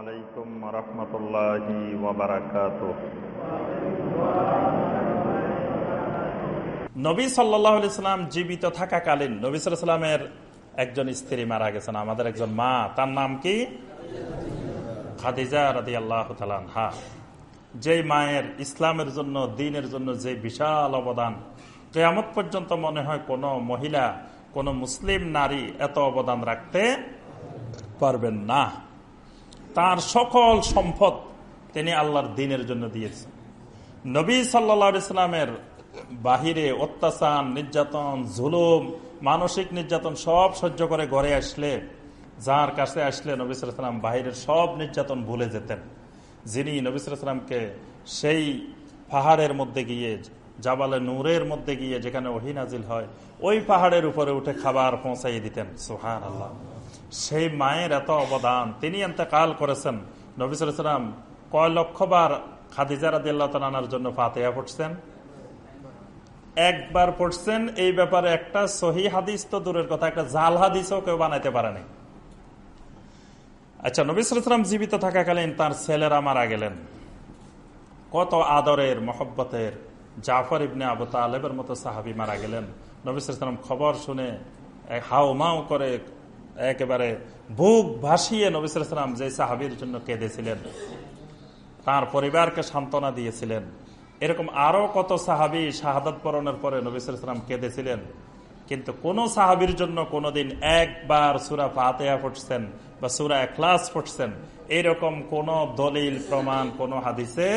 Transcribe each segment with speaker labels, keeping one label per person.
Speaker 1: আলাইকুম রহমতুল্লাহি
Speaker 2: নবী সাল্লাহ ইসলাম জীবিত থাকাকালীন নবী সাল্লামের একজন স্ত্রী মারা গেছেন, আমাদের একজন মা, তার নাম কি? খাদিজা রাদি আল্লাহ হা যে মায়ের ইসলামের জন্য, দিনের জন্য যে বিশাল অবদান, কেয়ামত পর্যন্ত মনে হয় কোন মহিলা, কোন মুসলিম নারী এত অবদান রাখতে পারবেন না। তার সকল সম্পদ তিনি আল্লাহর দিনের জন্য দিয়েছেন। নবী সাল্লা ইসলামের বাহিরে অত্যাচার, নির্যাতন, জুলুম, মানসিক নির্যাতন সব সহ্য করে ঘরে আসলে, যার কাছে আসলে নবিসাম বাহিরের সব নির্যাতন ভুলে যেতেন। যিনি নবিসামকে সেই পাহাড়ের মধ্যে গিয়ে, জাবালে নূরের মধ্যে গিয়ে যেখানে ওহিনাজিল হয়, ওই পাহাড়ের উপরে উঠে খাবার পৌঁছাই দিতেন। সুহান আল্লাহ সেই মায়ের এত অবদান। তিনি কাল করেছেন। নবিসাম কয় লক্ষবার খাদিজারা দিল্লা তানার জন্য ফাতেহা পড়ছেন। একবার পড়ছেন, এই ব্যাপারে একটা সহি হাদিস তো দূরের কথা, একটা জাল হাদিসও কেউ বানাইতে পারেনি। আচ্ছা নবিসাম জীবিত থাকাকালীন তার ছেলেরা মারা গেলেন। কত আদরের, মহব্বতের জাফর ইবনে আবু তালেবের মতো সাহাবি মারা গেলেন। নবিসাম খবর শুনে হাও মাও করে একেবারে বুক ভাসিয়ে নবিসাম যে সাহাবির জন্য কেঁদেছিলেন, তার পরিবারকে সান্ত্বনা দিয়েছিলেন। এরকম আরও কত সাহাবি শাহাদত পরণের পরে নবিসাম কেঁদেছিলেন। কিন্তু কোন সাহাবির জন্য কোনদিন একবার সুরা ফাতেহা পড়ছেন বা সুরা ক্লাস পড়ছেন, এরকম কোন দলিল, প্রমাণ, কোন হাদিসে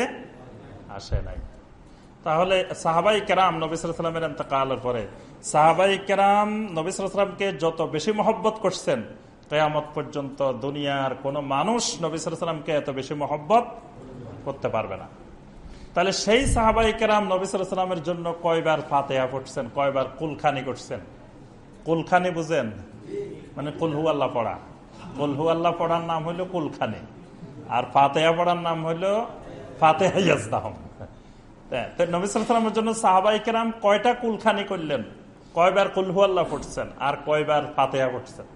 Speaker 2: আসে নাই। তাহলে সাহাবাই কেরাম নবিসামের এন্তকালের পরে সাহাবাই কেরাম নবিসামকে যত বেশি মহব্বত করছেন, কেয়ামত পর্যন্ত দুনিয়ার কোন মানুষ নবিসামকে এত বেশি মহব্বত করতে পারবে না। তাহলে সেই সাহাবাই কেরাম নবিসামের জন্য কয়বার ফাতেহা পড়ছেন, কয়বার কুলখানি করছেন? কুলখানি বুঝেন? মানে কুলহু আল্লাহ পড়া। কুলহু আল্লাহ পড়ার নাম হইল কুলখানি। আর ফাতেহা পড়ার নাম হইল ফাতেহা ইয়াজদাহম। নবিসামের জন্য সাহাবাই কেরাম কয়টা কুলখানি করলেন? কয়বার কুলহু আল্লাহ পড়ছেন আর কয়বার ফাতেহা পড়ছেন?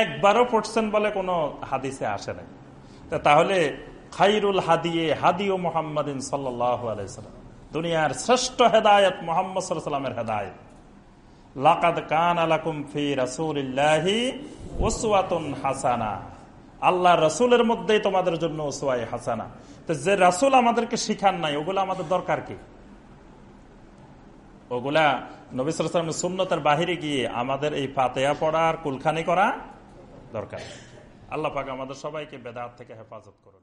Speaker 2: একবারও পড়ছেন বলে কোনো হাদিসে আসে নাই। তাহলে খাইরুল হাদিয়ে হাদিও মোহাম্মদিন সাল্লাম, দুনিয়ার শ্রেষ্ঠ হেদায়ত মোহাম্মদ সাল্লামের হেদায়ত। লাকাদ কান আলাকুম ফি রাসূলিল্লাহি উসওয়াতুন হাসানা। আল্লাহ রসুলের মধ্যেই তোমাদের জন্য ওসওয়াই হাসানা। তো যে রাসূল আমাদেরকে শিখান নাই, ওগুলা আমাদের দরকার কি? ওগুলা নবী সুন্নতার বাহিরে গিয়ে আমাদের এই পাতেয়া পড়ার কুলখানি করা দরকার। আল্লাহ পাক আমাদের সবাইকে বেদাত থেকে হেফাজত করুন।